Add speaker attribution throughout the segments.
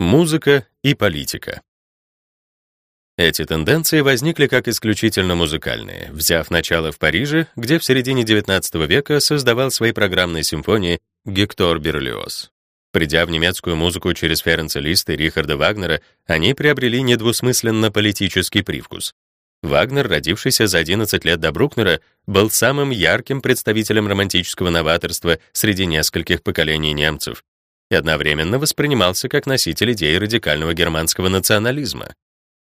Speaker 1: Музыка и политика. Эти тенденции возникли как исключительно музыкальные, взяв начало в Париже, где в середине XIX века создавал свои программные симфонии Гектор Берлиоз. Придя в немецкую музыку через Ференца Листа и Рихарда Вагнера, они приобрели недвусмысленно политический привкус. Вагнер, родившийся за 11 лет до Брукнера, был самым ярким представителем романтического новаторства среди нескольких поколений немцев и одновременно воспринимался как носитель идей радикального германского национализма.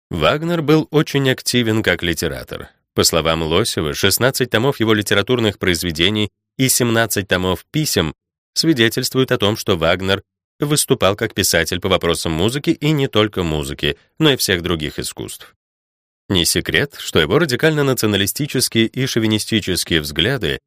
Speaker 1: Вагнер был очень активен как литератор. По словам Лосева, 16 томов его литературных произведений и 17 томов писем свидетельствуют о том, что Вагнер выступал как писатель по вопросам музыки и не только музыки, но и всех других искусств. Не секрет, что его радикально-националистические и шовинистические взгляды,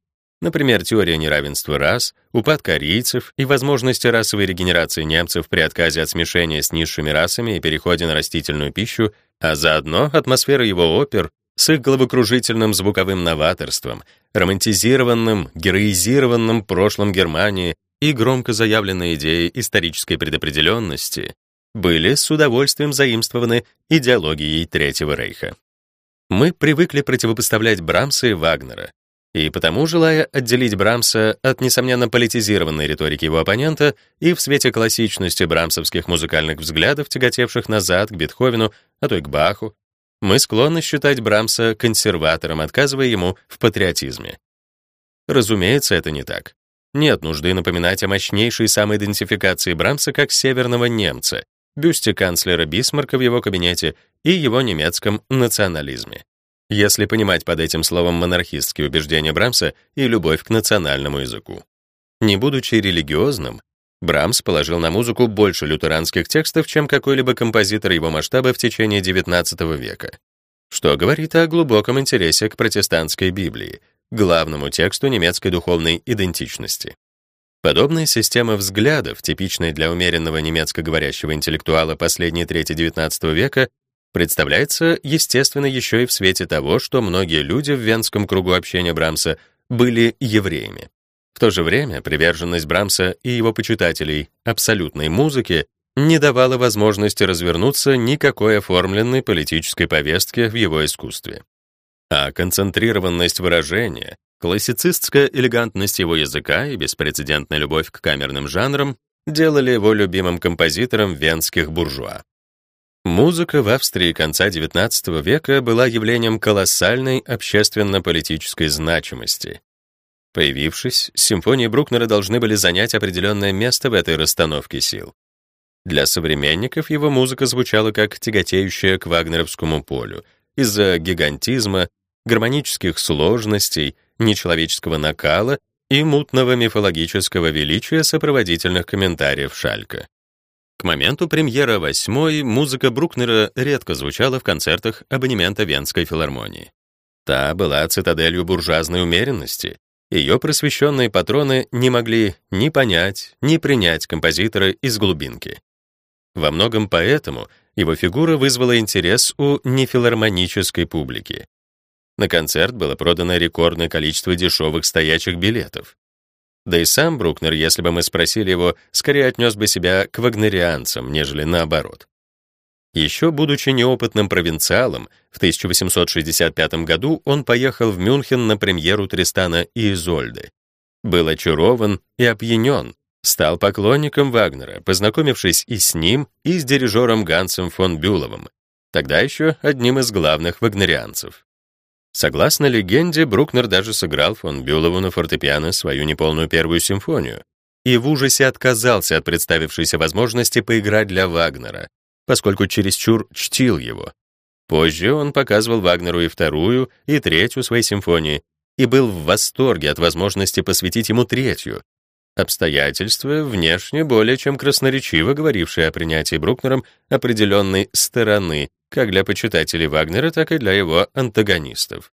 Speaker 1: например, теория неравенства рас, упад корейцев и возможности расовой регенерации немцев при отказе от смешения с низшими расами и переходе на растительную пищу, а заодно атмосфера его опер с их головокружительным звуковым новаторством, романтизированным, героизированным прошлым Германии и громко заявленной идеей исторической предопределенности были с удовольствием заимствованы идеологией Третьего Рейха. Мы привыкли противопоставлять Брамса и Вагнера, и потому, желая отделить Брамса от несомненно политизированной риторики его оппонента и в свете классичности брамсовских музыкальных взглядов, тяготевших назад к Бетховену, а то и к Баху, мы склонны считать Брамса консерватором, отказывая ему в патриотизме. Разумеется, это не так. Нет нужды напоминать о мощнейшей самоидентификации Брамса как северного немца, бюсте канцлера Бисмарка в его кабинете и его немецком национализме. Если понимать под этим словом монархистские убеждения Брамса и любовь к национальному языку. Не будучи религиозным, Брамс положил на музыку больше лютеранских текстов, чем какой-либо композитор его масштаба в течение XIX века, что говорит о глубоком интересе к протестантской Библии, главному тексту немецкой духовной идентичности. Подобная система взглядов, типичная для умеренного немецкоговорящего интеллектуала последней трети XIX века, представляется, естественно, еще и в свете того, что многие люди в венском кругу общения Брамса были евреями. В то же время приверженность Брамса и его почитателей абсолютной музыке не давала возможности развернуться никакой оформленной политической повестке в его искусстве. А концентрированность выражения, Классицистская элегантность его языка и беспрецедентная любовь к камерным жанрам делали его любимым композитором венских буржуа. Музыка в Австрии конца XIX века была явлением колоссальной общественно-политической значимости. Появившись, симфонии Брукнера должны были занять определенное место в этой расстановке сил. Для современников его музыка звучала как тяготеющая к вагнеровскому полю из-за гигантизма, гармонических сложностей, нечеловеческого накала и мутного мифологического величия сопроводительных комментариев Шалька. К моменту премьеры восьмой музыка Брукнера редко звучала в концертах абонемента Венской филармонии. Та была цитаделью буржуазной умеренности. Ее просвещенные патроны не могли ни понять, ни принять композитора из глубинки. Во многом поэтому его фигура вызвала интерес у нефилармонической публики. На концерт было продано рекордное количество дешевых стоячих билетов. Да и сам Брукнер, если бы мы спросили его, скорее отнес бы себя к вагнерианцам, нежели наоборот. Еще будучи неопытным провинциалом, в 1865 году он поехал в Мюнхен на премьеру Тристана и Изольды. Был очарован и опьянен, стал поклонником Вагнера, познакомившись и с ним, и с дирижером Гансом фон Бюловым, тогда еще одним из главных вагнерианцев. Согласно легенде, Брукнер даже сыграл фон Бюлову на фортепиано свою неполную первую симфонию и в ужасе отказался от представившейся возможности поиграть для Вагнера, поскольку чересчур чтил его. Позже он показывал Вагнеру и вторую, и третью своей симфонии и был в восторге от возможности посвятить ему третью. Обстоятельства, внешне более чем красноречиво говорившие о принятии Брукнером определенной стороны как для почитателей Вагнера, так и для его антагонистов.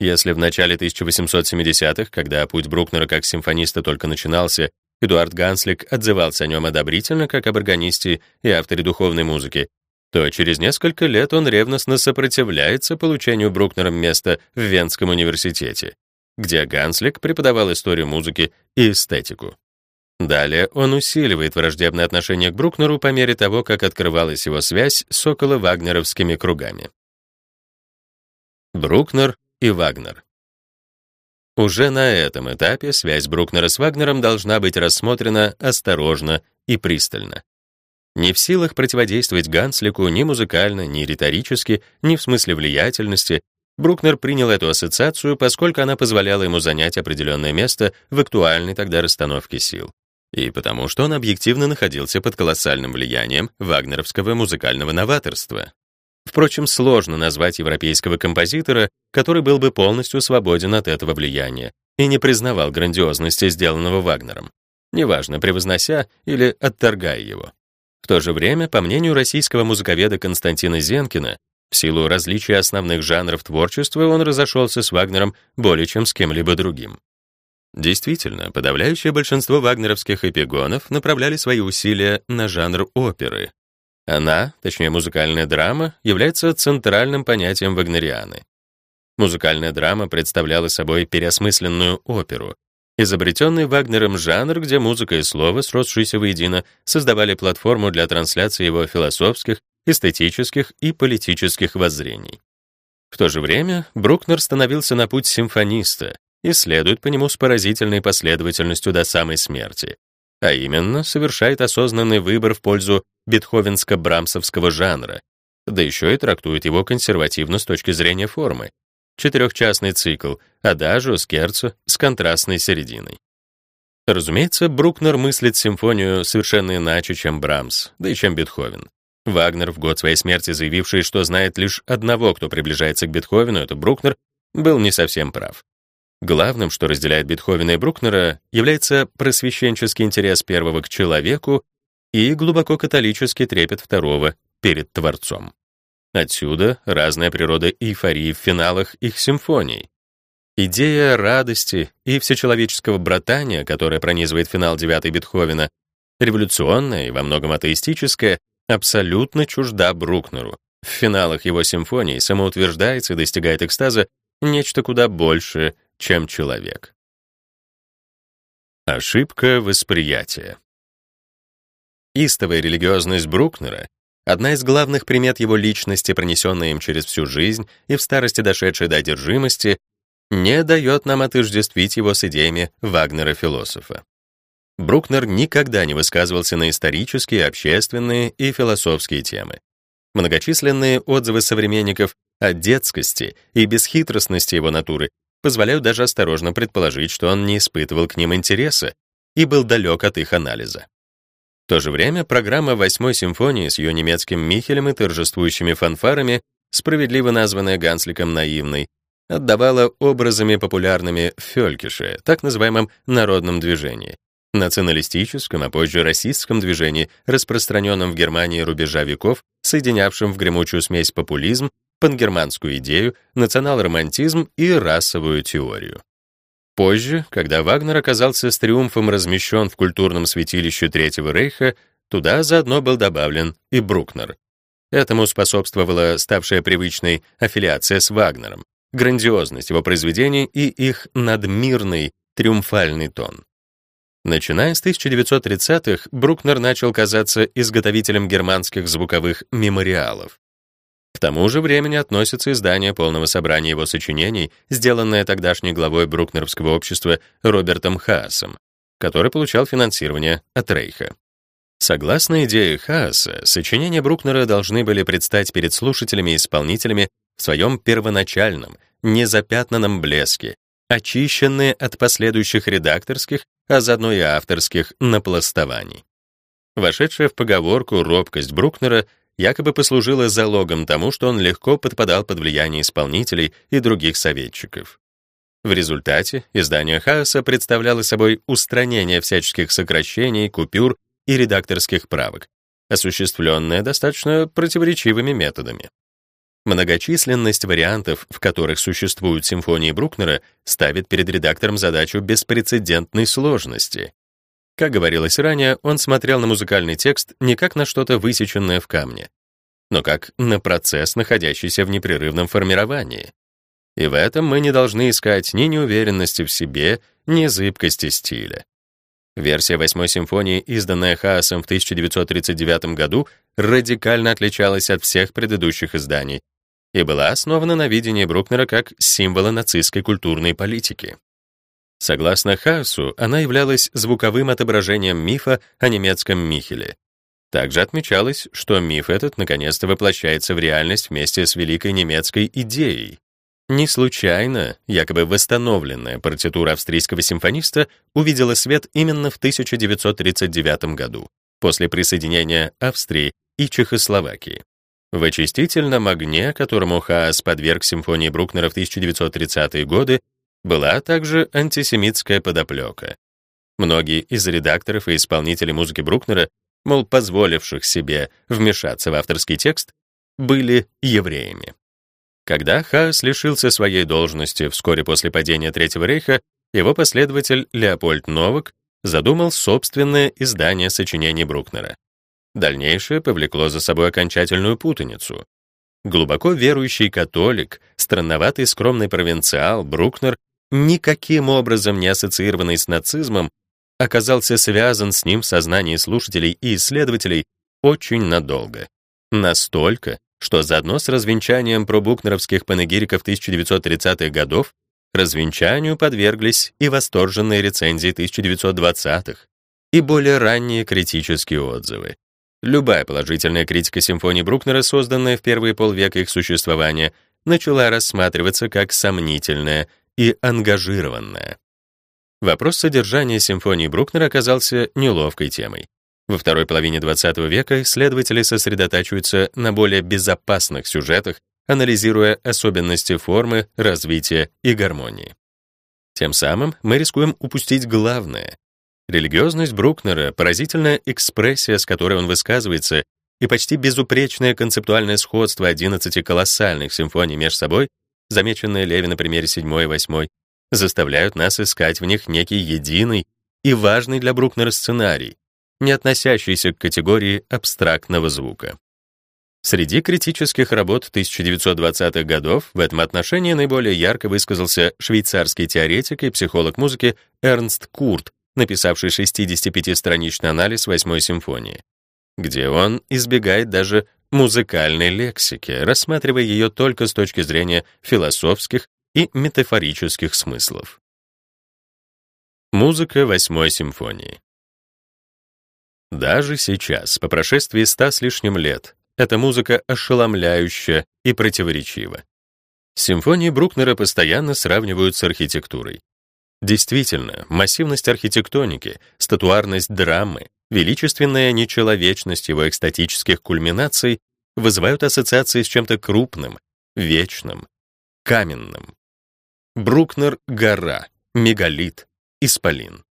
Speaker 1: Если в начале 1870-х, когда путь Брукнера как симфониста только начинался, Эдуард Ганслик отзывался о нем одобрительно, как об органисте и авторе духовной музыки, то через несколько лет он ревностно сопротивляется получению Брукнером места в Венском университете, где Ганслик преподавал историю музыки и эстетику. Далее он усиливает враждебное отношение к Брукнеру по мере того, как открывалась его связь с около-вагнеровскими кругами. Брукнер и Вагнер Уже на этом этапе связь Брукнера с Вагнером должна быть рассмотрена осторожно и пристально. Не в силах противодействовать Ганслику ни музыкально, ни риторически, ни в смысле влиятельности, Брукнер принял эту ассоциацию, поскольку она позволяла ему занять определенное место в актуальной тогда расстановке сил. И потому что он объективно находился под колоссальным влиянием вагнеровского музыкального новаторства. Впрочем, сложно назвать европейского композитора, который был бы полностью свободен от этого влияния и не признавал грандиозности сделанного Вагнером, неважно, превознося или отторгая его. В то же время, по мнению российского музыковеда Константина Зенкина, в силу различия основных жанров творчества он разошелся с Вагнером более чем с кем-либо другим. Действительно, подавляющее большинство вагнеровских эпигонов направляли свои усилия на жанр оперы. Она, точнее музыкальная драма, является центральным понятием вагнерианы. Музыкальная драма представляла собой переосмысленную оперу, изобретенный Вагнером жанр, где музыка и слово, сросшиеся воедино, создавали платформу для трансляции его философских, эстетических и политических воззрений. В то же время Брукнер становился на путь симфониста и следует по нему с поразительной последовательностью до самой смерти, а именно совершает осознанный выбор в пользу бетховенско-брамсовского жанра, да еще и трактует его консервативно с точки зрения формы. Четырехчастный цикл, адажио, скерцо с контрастной серединой. Разумеется, Брукнер мыслит симфонию совершенно иначе, чем Брамс, да и чем Бетховен. Вагнер, в год своей смерти заявивший, что знает лишь одного, кто приближается к Бетховену, это Брукнер, был не совсем прав. Главным, что разделяет Бетховена и Брукнера, является просвещенческий интерес первого к человеку и глубоко католический трепет второго перед Творцом. Отсюда разная природа эйфории в финалах их симфоний. Идея радости и всечеловеческого братания, которая пронизывает финал девятой Бетховена, революционная и во многом атеистическая, абсолютно чужда Брукнеру. В финалах его симфоний самоутверждается и достигает экстаза нечто куда большее, чем человек. Ошибка восприятия. Истовая религиозность Брукнера — одна из главных примет его личности, пронесенная им через всю жизнь и в старости дошедшей до одержимости, не дает нам отождествить его с идеями Вагнера-философа. Брукнер никогда не высказывался на исторические, общественные и философские темы. Многочисленные отзывы современников о детскости и бесхитростности его натуры позволяют даже осторожно предположить, что он не испытывал к ним интереса и был далек от их анализа. В то же время программа Восьмой симфонии с ее немецким Михелем и торжествующими фанфарами, справедливо названная Гансликом наивной, отдавала образами популярными в так называемом народном движении, националистическом, а позже расистском движении, распространенном в Германии рубежа веков, соединявшем в гремучую смесь популизм, пангерманскую идею, национал-романтизм и расовую теорию. Позже, когда Вагнер оказался с триумфом размещен в культурном святилище Третьего Рейха, туда заодно был добавлен и Брукнер. Этому способствовала ставшая привычной аффилиация с Вагнером, грандиозность его произведений и их надмирный, триумфальный тон. Начиная с 1930-х, Брукнер начал казаться изготовителем германских звуковых мемориалов. К тому же времени относится издание полного собрания его сочинений, сделанное тогдашней главой Брукнеровского общества Робертом Хаасом, который получал финансирование от Рейха. Согласно идее Хааса, сочинения Брукнера должны были предстать перед слушателями и исполнителями в своем первоначальном, незапятнанном блеске, очищенные от последующих редакторских, а заодно и авторских напластований. Вошедшая в поговорку робкость Брукнера якобы послужила залогом тому, что он легко подпадал под влияние исполнителей и других советчиков. В результате издание Хаоса представляло собой устранение всяческих сокращений, купюр и редакторских правок, осуществленное достаточно противоречивыми методами. Многочисленность вариантов, в которых существуют симфонии Брукнера, ставит перед редактором задачу беспрецедентной сложности. Как говорилось ранее, он смотрел на музыкальный текст не как на что-то высеченное в камне, но как на процесс, находящийся в непрерывном формировании. И в этом мы не должны искать ни неуверенности в себе, ни зыбкости стиля. Версия восьмой симфонии, изданная Хаасом в 1939 году, радикально отличалась от всех предыдущих изданий и была основана на видении Брукнера как символа нацистской культурной политики. Согласно Хаасу, она являлась звуковым отображением мифа о немецком Михеле. Также отмечалось, что миф этот наконец-то воплощается в реальность вместе с великой немецкой идеей. Не случайно якобы восстановленная партитура австрийского симфониста увидела свет именно в 1939 году, после присоединения Австрии и Чехословакии. В очистительном огне, которому Хаас подверг симфонии Брукнера в 1930-е годы, была также антисемитская подоплека. Многие из редакторов и исполнителей музыки Брукнера, мол, позволивших себе вмешаться в авторский текст, были евреями. Когда Хаас лишился своей должности вскоре после падения Третьего рейха, его последователь Леопольд Новак задумал собственное издание сочинений Брукнера. Дальнейшее повлекло за собой окончательную путаницу. Глубоко верующий католик, странноватый скромный провинциал Брукнер никаким образом не ассоциированный с нацизмом, оказался связан с ним в сознании слушателей и исследователей очень надолго. Настолько, что заодно с развенчанием пробукнеровских панегириков 1930-х годов развенчанию подверглись и восторженные рецензии 1920-х, и более ранние критические отзывы. Любая положительная критика симфонии Брукнера, созданная в первые полвека их существования, начала рассматриваться как сомнительная и ангажированная. Вопрос содержания симфонии Брукнера оказался неловкой темой. Во второй половине XX века исследователи сосредотачиваются на более безопасных сюжетах, анализируя особенности формы, развития и гармонии. Тем самым мы рискуем упустить главное. Религиозность Брукнера, поразительная экспрессия, с которой он высказывается, и почти безупречное концептуальное сходство 11 колоссальных симфоний между собой замеченные Леви на примере 7 и 8, заставляют нас искать в них некий единый и важный для Брукнера сценарий, не относящийся к категории абстрактного звука. Среди критических работ 1920-х годов в этом отношении наиболее ярко высказался швейцарский теоретик и психолог музыки Эрнст Курт, написавший 65-страничный анализ восьмой симфонии, где он избегает даже музыкальной лексики, рассматривая ее только с точки зрения философских и метафорических смыслов. Музыка восьмой симфонии. Даже сейчас, по прошествии ста с лишним лет, эта музыка ошеломляющая и противоречива. Симфонии Брукнера постоянно сравнивают с архитектурой. Действительно, массивность архитектоники, статуарность драмы, величественная нечеловечность его экстатических кульминаций вызывают ассоциации с чем-то крупным, вечным, каменным. Брукнер — гора, мегалит, исполин.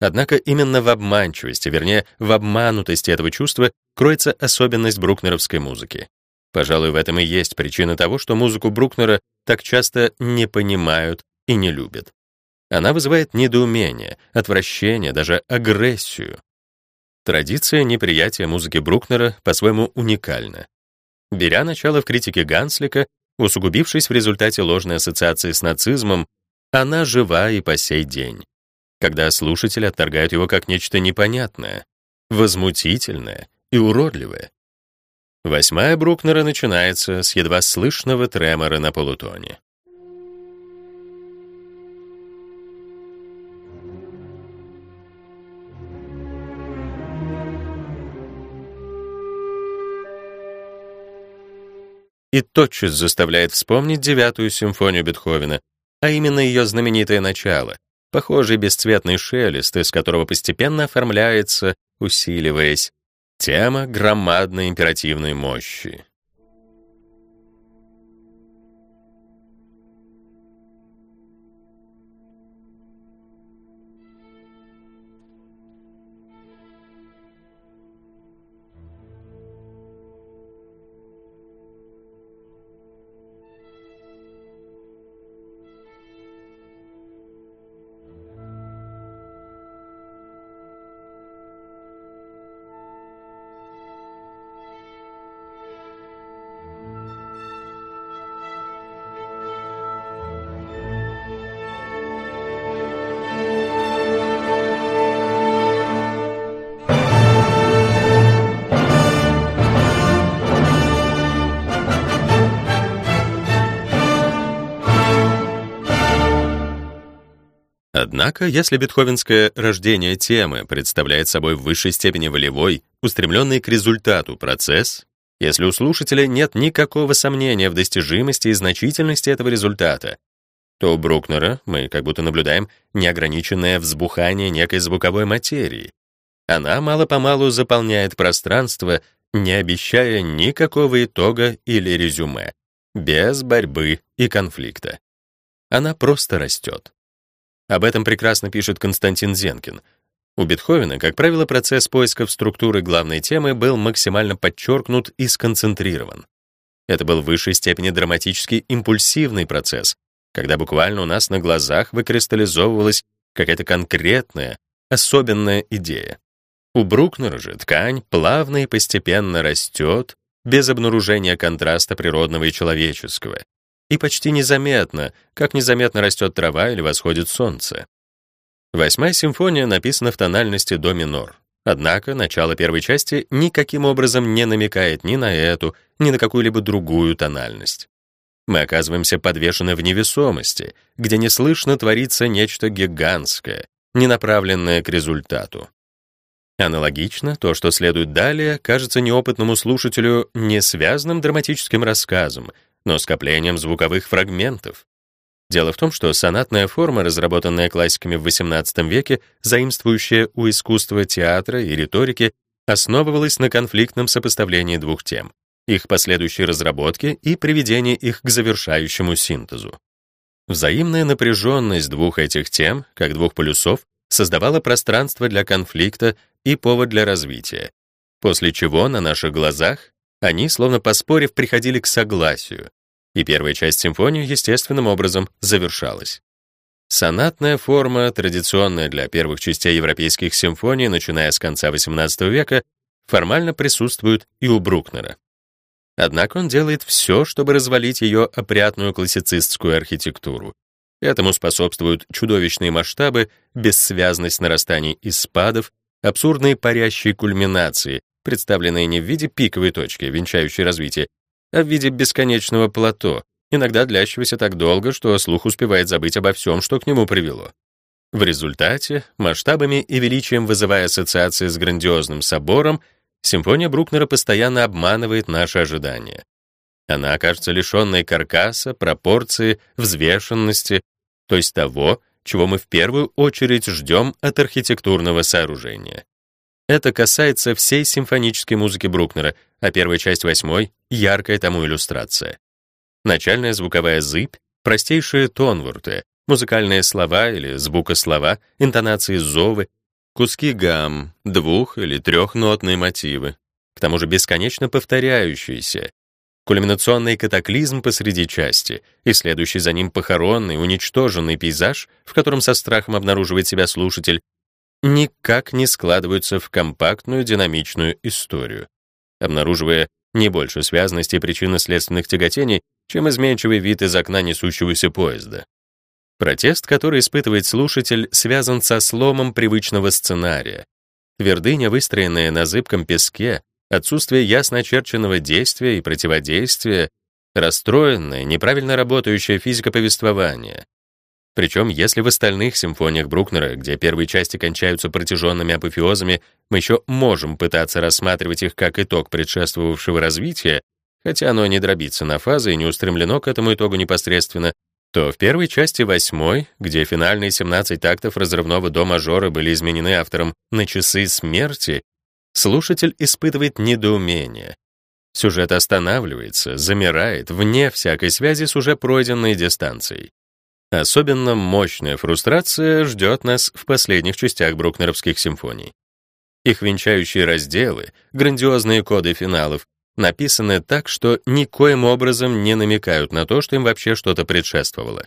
Speaker 1: Однако именно в обманчивости, вернее, в обманутости этого чувства кроется особенность брукнеровской музыки. Пожалуй, в этом и есть причина того, что музыку Брукнера так часто не понимают и не любят. Она вызывает недоумение, отвращение, даже агрессию. Традиция неприятия музыки Брукнера по-своему уникальна. Беря начало в критике Ганслика, усугубившись в результате ложной ассоциации с нацизмом, она жива и по сей день, когда слушатели отторгают его как нечто непонятное, возмутительное и уродливое. Восьмая Брукнера начинается с едва слышного тремора на полутоне. И тотчас заставляет вспомнить девятую симфонию Бетховена, а именно ее знаменитое начало, похожий бесцветный шелест, из которого постепенно оформляется, усиливаясь, тема громадной императивной мощи. Однако, если бетховенское рождение темы представляет собой в высшей степени волевой, устремленный к результату процесс, если у слушателя нет никакого сомнения в достижимости и значительности этого результата, то у Брукнера мы как будто наблюдаем неограниченное взбухание некой звуковой материи. Она мало-помалу заполняет пространство, не обещая никакого итога или резюме, без борьбы и конфликта. Она просто растет. Об этом прекрасно пишет Константин Зенкин. У Бетховена, как правило, процесс поиска структуры главной темы был максимально подчеркнут и сконцентрирован. Это был в высшей степени драматический импульсивный процесс, когда буквально у нас на глазах выкристаллизовывалась какая-то конкретная, особенная идея. У Брукнера же ткань плавно и постепенно растет, без обнаружения контраста природного и человеческого, и почти незаметно, как незаметно растет трава или восходит солнце. Восьмая симфония написана в тональности до минор. Однако начало первой части никаким образом не намекает ни на эту, ни на какую-либо другую тональность. Мы оказываемся подвешены в невесомости, где неслышно творится нечто гигантское, не направленное к результату. Аналогично, то, что следует далее, кажется неопытному слушателю не связанным драматическим рассказом, но скоплением звуковых фрагментов. Дело в том, что сонатная форма, разработанная классиками в XVIII веке, заимствующая у искусства театра и риторики, основывалась на конфликтном сопоставлении двух тем, их последующей разработке и приведении их к завершающему синтезу. Взаимная напряженность двух этих тем, как двух полюсов, создавала пространство для конфликта и повод для развития, после чего на наших глазах они, словно поспорив, приходили к согласию, и первая часть симфонии естественным образом завершалась. Сонатная форма, традиционная для первых частей европейских симфоний, начиная с конца XVIII века, формально присутствует и у Брукнера. Однако он делает все, чтобы развалить ее опрятную классицистскую архитектуру. Этому способствуют чудовищные масштабы, бессвязность нарастаний и спадов, абсурдные парящие кульминации, представленные не в виде пиковой точки, венчающей развитие, а в виде бесконечного плато, иногда длящегося так долго, что слух успевает забыть обо всем, что к нему привело. В результате, масштабами и величием вызывая ассоциации с грандиозным собором, симфония Брукнера постоянно обманывает наши ожидания. Она окажется лишенной каркаса, пропорции, взвешенности, то есть того, чего мы в первую очередь ждем от архитектурного сооружения. Это касается всей симфонической музыки Брукнера, а первая часть восьмой — яркая тому иллюстрация. Начальная звуковая зыбь, простейшие тонворты, музыкальные слова или звукослова, интонации зовы, куски гамм, двух- или трехнотные мотивы, к тому же бесконечно повторяющиеся, кульминационный катаклизм посреди части и следующий за ним похоронный, уничтоженный пейзаж, в котором со страхом обнаруживает себя слушатель, никак не складываются в компактную динамичную историю, обнаруживая не больше связанности причинно-следственных тяготений, чем изменчивый вид из окна несущегося поезда. Протест, который испытывает слушатель, связан со сломом привычного сценария. Твердыня, выстроенная на зыбком песке, отсутствие ясно очерченного действия и противодействия, расстроенное, неправильно работающая физика повествования. Причем, если в остальных симфониях Брукнера, где первые части кончаются протяженными апофеозами, мы еще можем пытаться рассматривать их как итог предшествовавшего развития, хотя оно не дробится на фазы и не устремлено к этому итогу непосредственно, то в первой части восьмой, где финальные 17 тактов разрывного до мажора были изменены автором на часы смерти, слушатель испытывает недоумение. Сюжет останавливается, замирает, вне всякой связи с уже пройденной дистанцией. Особенно мощная фрустрация ждет нас в последних частях брукнеровских симфоний. Их венчающие разделы, грандиозные коды финалов, написаны так, что никоим образом не намекают на то, что им вообще что-то предшествовало.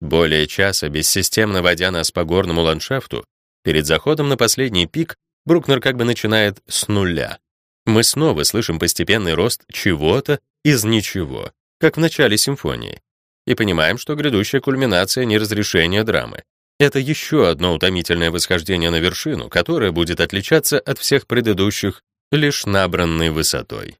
Speaker 1: Более часа, бессистемно водя нас по горному ландшафту, перед заходом на последний пик Брукнер как бы начинает с нуля. Мы снова слышим постепенный рост чего-то из ничего, как в начале симфонии, и понимаем, что грядущая кульминация не разрешение драмы. Это еще одно утомительное восхождение на вершину, которое будет отличаться от всех предыдущих лишь набранной высотой.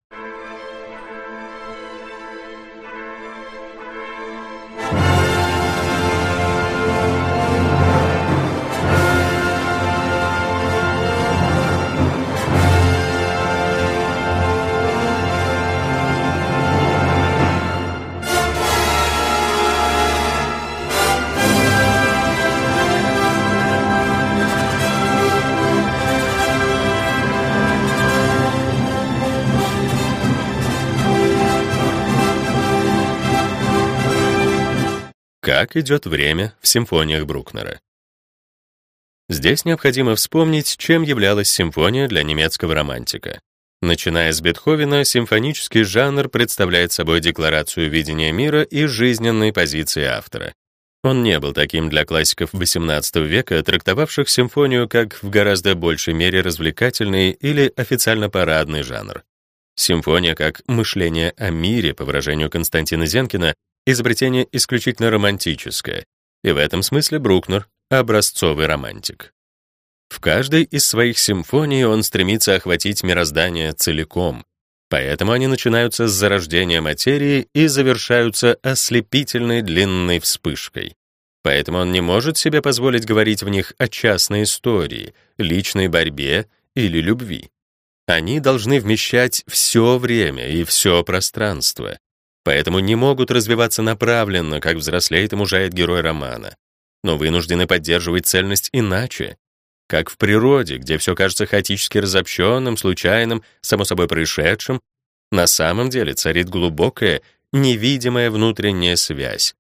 Speaker 1: Как идет время в симфониях Брукнера. Здесь необходимо вспомнить, чем являлась симфония для немецкого романтика. Начиная с Бетховена, симфонический жанр представляет собой декларацию видения мира и жизненной позиции автора. Он не был таким для классиков XVIII века, трактовавших симфонию как в гораздо большей мере развлекательный или официально парадный жанр. Симфония как мышление о мире, по выражению Константина Зенкина, изобретение исключительно романтическое, и в этом смысле Брукнер — образцовый романтик. В каждой из своих симфоний он стремится охватить мироздание целиком, поэтому они начинаются с зарождения материи и завершаются ослепительной длинной вспышкой. Поэтому он не может себе позволить говорить в них о частной истории, личной борьбе или любви. Они должны вмещать все время и все пространство, поэтому не могут развиваться направленно, как взрослеет и мужает герой романа, но вынуждены поддерживать цельность иначе, как в природе, где все кажется хаотически разобщенным, случайным, само собой происшедшим, на самом деле царит глубокая, невидимая внутренняя связь.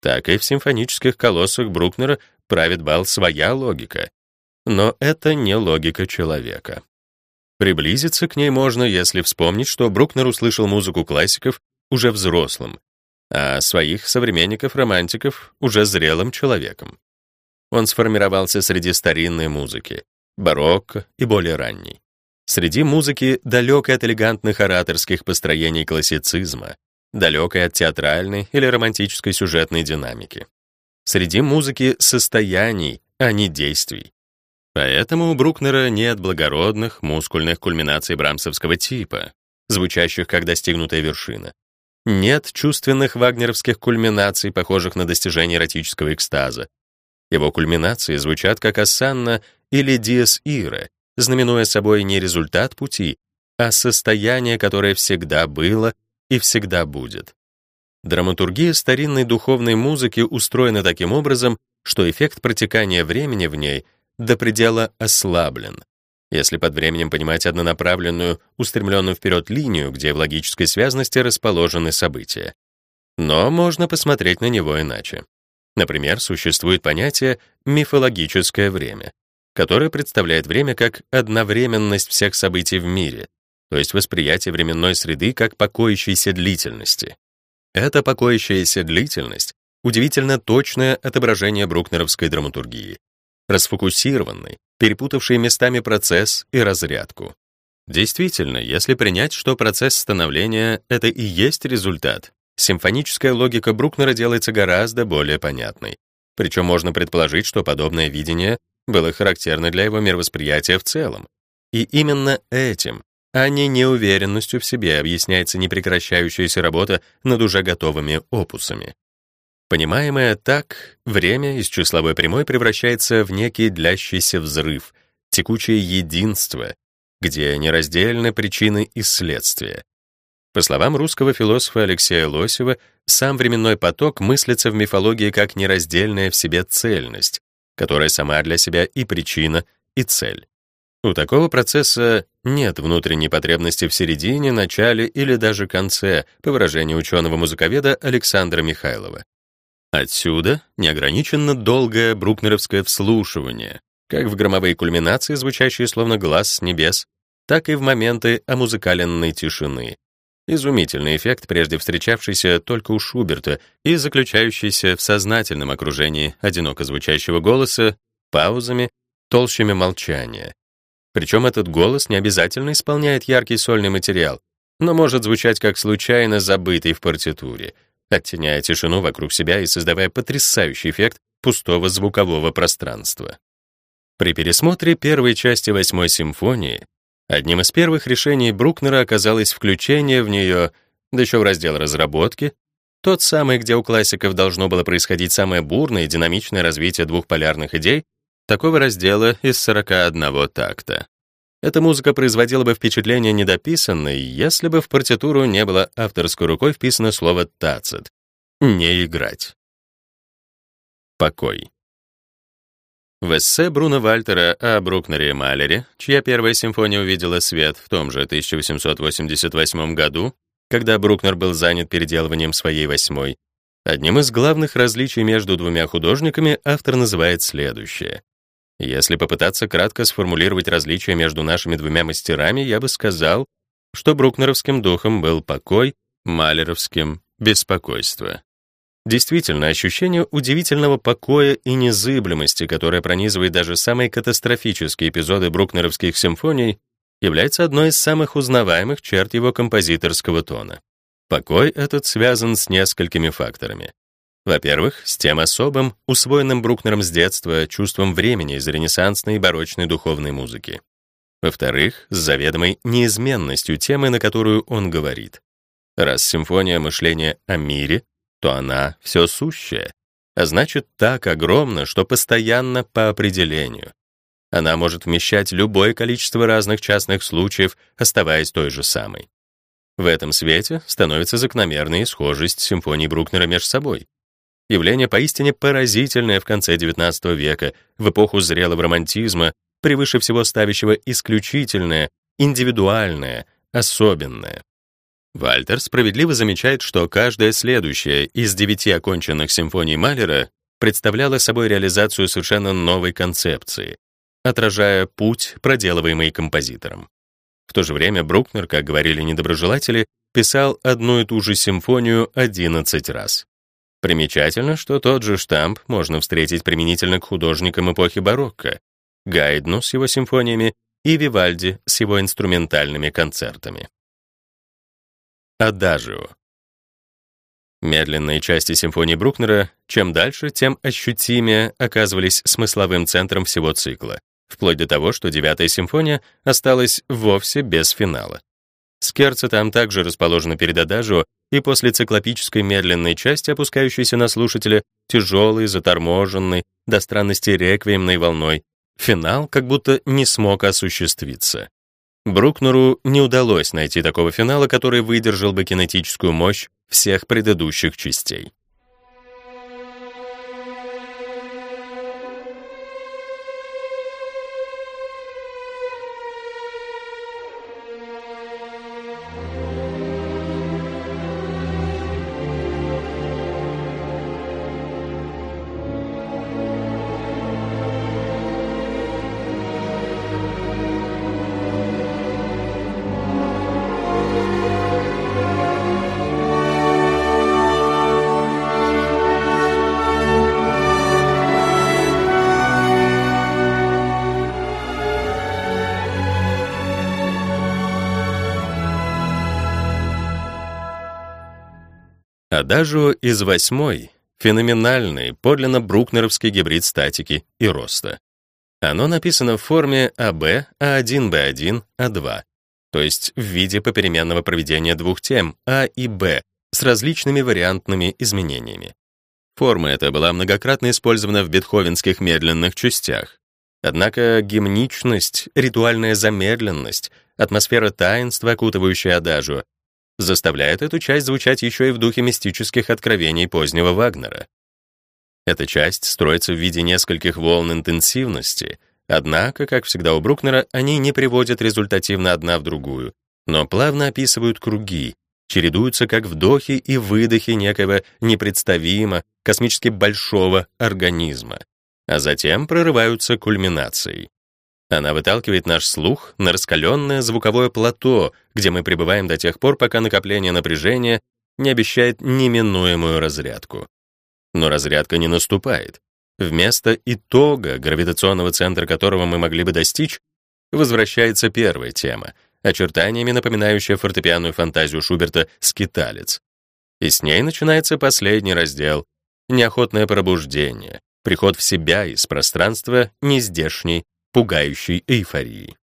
Speaker 1: Так и в симфонических колоссах Брукнера правит бал своя логика. Но это не логика человека. Приблизиться к ней можно, если вспомнить, что Брукнер услышал музыку классиков уже взрослым, а своих современников-романтиков уже зрелым человеком. Он сформировался среди старинной музыки, барокко и более ранней. Среди музыки, далекой от элегантных ораторских построений классицизма, далекой от театральной или романтической сюжетной динамики. Среди музыки состояний, а не действий. Поэтому у Брукнера нет благородных, мускульных кульминаций брамсовского типа, звучащих как достигнутая вершина. Нет чувственных вагнеровских кульминаций, похожих на достижение эротического экстаза. Его кульминации звучат как осанна или диас ире, знаменуя собой не результат пути, а состояние, которое всегда было и всегда будет. Драматургия старинной духовной музыки устроена таким образом, что эффект протекания времени в ней — до предела ослаблен. Если под временем понимать однонаправленную, устремленную вперед линию, где в логической связности расположены события. Но можно посмотреть на него иначе. Например, существует понятие мифологическое время, которое представляет время как одновременность всех событий в мире, то есть восприятие временной среды как покоящейся длительности. Эта покоящаяся длительность — удивительно точное отображение брукнеровской драматургии расфокусированный, перепутавший местами процесс и разрядку. Действительно, если принять, что процесс становления — это и есть результат, симфоническая логика Брукнера делается гораздо более понятной. Причем можно предположить, что подобное видение было характерно для его мировосприятия в целом. И именно этим, а не неуверенностью в себе объясняется непрекращающаяся работа над уже готовыми опусами. Понимаемое так, время из числовой прямой превращается в некий длящийся взрыв, текучее единство, где нераздельны причины и следствия. По словам русского философа Алексея Лосева, сам временной поток мыслится в мифологии как нераздельная в себе цельность, которая сама для себя и причина, и цель. У такого процесса нет внутренней потребности в середине, начале или даже конце, по выражению ученого-музыковеда Александра Михайлова. Отсюда неограниченно долгое брукнеровское вслушивание, как в громовые кульминации, звучащие словно глаз с небес, так и в моменты омузыкаленной тишины. Изумительный эффект, прежде встречавшийся только у Шуберта и заключающийся в сознательном окружении одиноко звучащего голоса, паузами, толщами молчания. Причем этот голос не обязательно исполняет яркий сольный материал, но может звучать как случайно забытый в партитуре — оттеняя тишину вокруг себя и создавая потрясающий эффект пустого звукового пространства. При пересмотре первой части восьмой симфонии одним из первых решений Брукнера оказалось включение в нее, да еще в раздел разработки, тот самый, где у классиков должно было происходить самое бурное и динамичное развитие двухполярных идей, такого раздела из 41 такта. Эта музыка производила бы впечатление недописанной, если бы в партитуру не было авторской рукой вписано слово «тацит» — «не играть». Покой. В эссе Бруно Вальтера о Брукнере и Малере, чья первая симфония увидела свет в том же 1888 году, когда Брукнер был занят переделыванием своей восьмой, Одним из главных различий между двумя художниками автор называет следующее. Если попытаться кратко сформулировать различия между нашими двумя мастерами, я бы сказал, что брукнеровским духом был покой, малеровским — беспокойство. Действительно, ощущение удивительного покоя и незыблемости, которое пронизывает даже самые катастрофические эпизоды брукнеровских симфоний, является одной из самых узнаваемых черт его композиторского тона. Покой этот связан с несколькими факторами. Во-первых, с тем особым, усвоенным Брукнером с детства чувством времени из ренессансной и барочной духовной музыки. Во-вторых, с заведомой неизменностью темы, на которую он говорит. Раз симфония мышления о мире, то она все сущая, а значит так огромна, что постоянно по определению. Она может вмещать любое количество разных частных случаев, оставаясь той же самой. В этом свете становится закономерной схожесть симфоний Брукнера между собой. Явление поистине поразительное в конце XIX века, в эпоху зрелого романтизма, превыше всего ставящего исключительное, индивидуальное, особенное. Вальтер справедливо замечает, что каждая следующая из девяти оконченных симфоний Малера представляла собой реализацию совершенно новой концепции, отражая путь, проделываемый композитором. В то же время Брукнер, как говорили недоброжелатели, писал одну и ту же симфонию 11 раз. Примечательно, что тот же штамп можно встретить применительно к художникам эпохи барокко, Гайдну с его симфониями и Вивальди с его инструментальными концертами. Адажио. Медленные части симфонии Брукнера, чем дальше, тем ощутимее оказывались смысловым центром всего цикла, вплоть до того, что девятая симфония осталась вовсе без финала. Скерца там также расположена перед адажио, и после циклопической медленной части, опускающейся на слушателя, тяжелой, заторможенной, до странности реквиемной волной, финал как будто не смог осуществиться. Брукнеру не удалось найти такого финала, который выдержал бы кинетическую мощь всех предыдущих частей. Адажио из восьмой — феноменальный, подлинно брукнеровский гибрид статики и роста. Оно написано в форме АБ, А1, Б1, А2, то есть в виде попеременного проведения двух тем А и Б с различными вариантными изменениями. Форма эта была многократно использована в бетховенских медленных частях. Однако гимничность, ритуальная замедленность, атмосфера таинства, окутывающая адажу, заставляет эту часть звучать еще и в духе мистических откровений позднего Вагнера. Эта часть строится в виде нескольких волн интенсивности, однако, как всегда у Брукнера, они не приводят результативно одна в другую, но плавно описывают круги, чередуются как вдохи и выдохи некого непредставимо, космически большого организма, а затем прорываются кульминацией. Она выталкивает наш слух на раскаленное звуковое плато, где мы пребываем до тех пор, пока накопление напряжения не обещает неминуемую разрядку. Но разрядка не наступает. Вместо итога, гравитационного центра которого мы могли бы достичь, возвращается первая тема, очертаниями напоминающая фортепианную фантазию Шуберта «Скиталец». И с ней начинается последний раздел — неохотное пробуждение, приход в себя из пространства нездешней пугающей эйфории.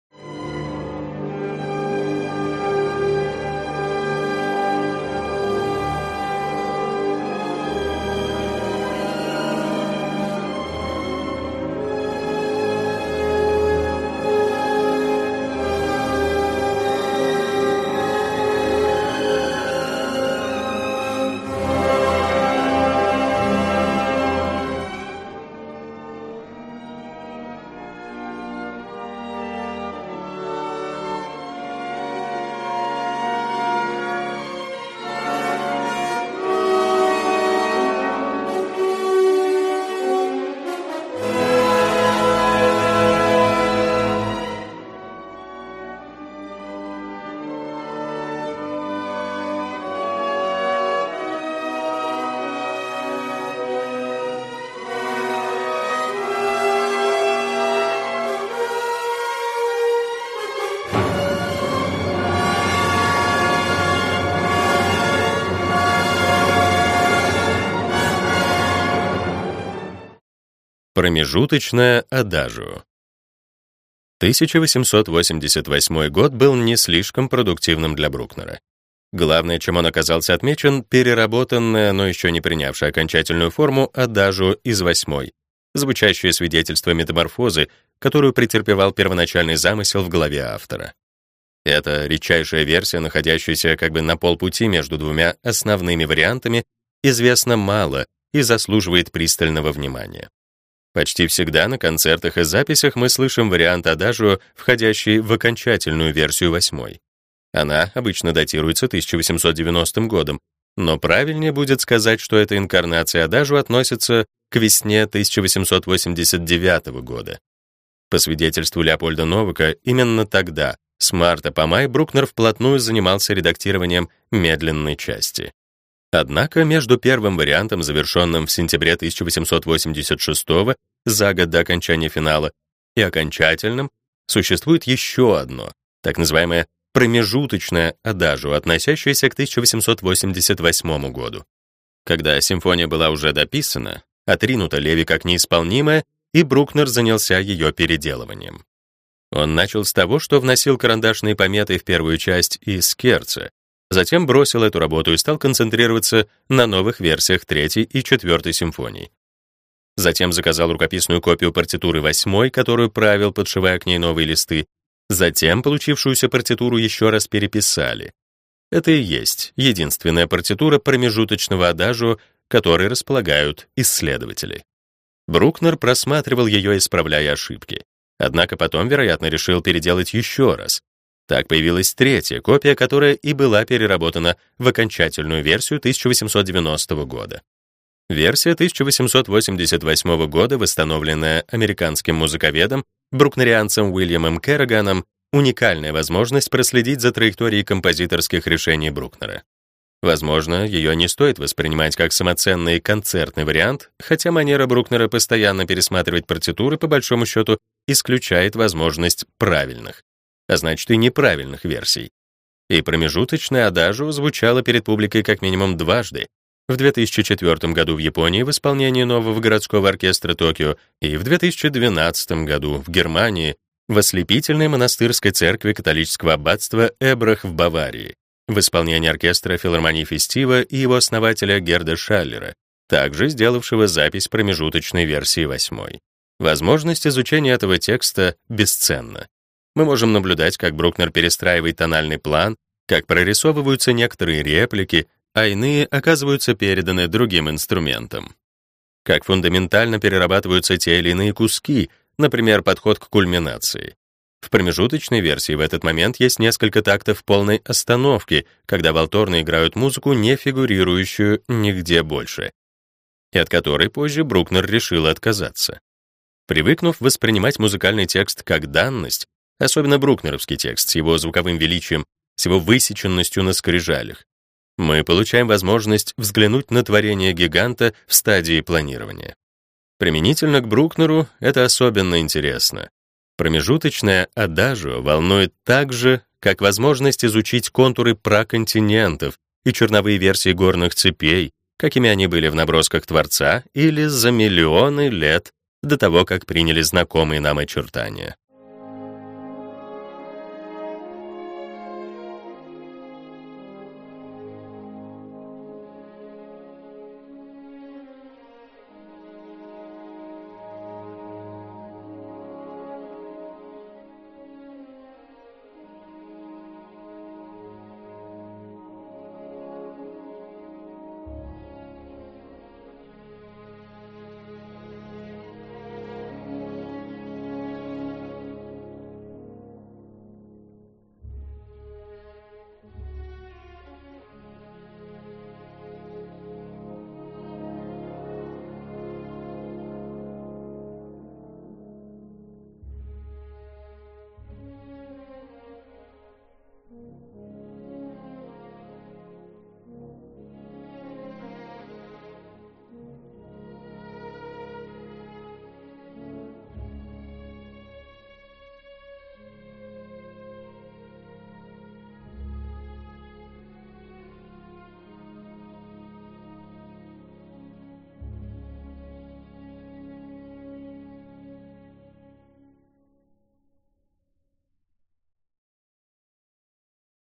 Speaker 1: Промежуточное адажио. 1888 год был не слишком продуктивным для Брукнера. Главное, чем он оказался отмечен, переработанная, но еще не принявшая окончательную форму адажио из восьмой, звучащее свидетельство метаморфозы, которую претерпевал первоначальный замысел в голове автора. Это редчайшая версия, находящаяся как бы на полпути между двумя основными вариантами, известна мало и заслуживает пристального внимания. Почти всегда на концертах и записях мы слышим вариант адажио, входящий в окончательную версию восьмой. Она обычно датируется 1890 годом, но правильнее будет сказать, что эта инкарнация адажио относится к весне 1889 года. По свидетельству Леопольда Новака, именно тогда, с марта по май, Брукнер вплотную занимался редактированием медленной части. Однако между первым вариантом, завершенным в сентябре 1886 за год до окончания финала, и окончательным, существует еще одно, так называемое промежуточное адажу, относящееся к 1888 году. Когда симфония была уже дописана, отринута Леви как неисполнимая, и Брукнер занялся ее переделыванием. Он начал с того, что вносил карандашные пометы в первую часть и скерца, Затем бросил эту работу и стал концентрироваться на новых версиях третьей и четвертой симфоний. Затем заказал рукописную копию партитуры восьмой, которую правил, подшивая к ней новые листы. Затем получившуюся партитуру еще раз переписали. Это и есть единственная партитура промежуточного адажу, которой располагают исследователи. Брукнер просматривал ее, исправляя ошибки. Однако потом, вероятно, решил переделать еще раз, так появилась третья копия, которая и была переработана в окончательную версию 1890 года. Версия 1888 года, восстановленная американским музыковедом, брукнерианцем Уильямом Керроганом, уникальная возможность проследить за траекторией композиторских решений Брукнера. Возможно, ее не стоит воспринимать как самоценный концертный вариант, хотя манера Брукнера постоянно пересматривать партитуры по большому счету исключает возможность правильных а значит и неправильных версий. И промежуточное адажу звучало перед публикой как минимум дважды. В 2004 году в Японии в исполнении нового городского оркестра Токио и в 2012 году в Германии в ослепительной монастырской церкви католического аббатства Эбрах в Баварии в исполнении оркестра филармонии Фестива и его основателя Герда Шаллера, также сделавшего запись промежуточной версии восьмой. Возможность изучения этого текста бесценна. Мы можем наблюдать, как Брукнер перестраивает тональный план, как прорисовываются некоторые реплики, а иные оказываются переданы другим инструментам. Как фундаментально перерабатываются те или иные куски, например, подход к кульминации. В промежуточной версии в этот момент есть несколько тактов полной остановки, когда валторны играют музыку, не фигурирующую нигде больше, и от которой позже Брукнер решил отказаться. Привыкнув воспринимать музыкальный текст как данность, особенно брукнеровский текст с его звуковым величием, с его высеченностью на скрижалях. Мы получаем возможность взглянуть на творение гиганта в стадии планирования. Применительно к Брукнеру это особенно интересно. Промежуточное адажио волнует так же, как возможность изучить контуры праконтинентов и черновые версии горных цепей, какими они были в набросках Творца или за миллионы лет до того, как приняли знакомые нам очертания.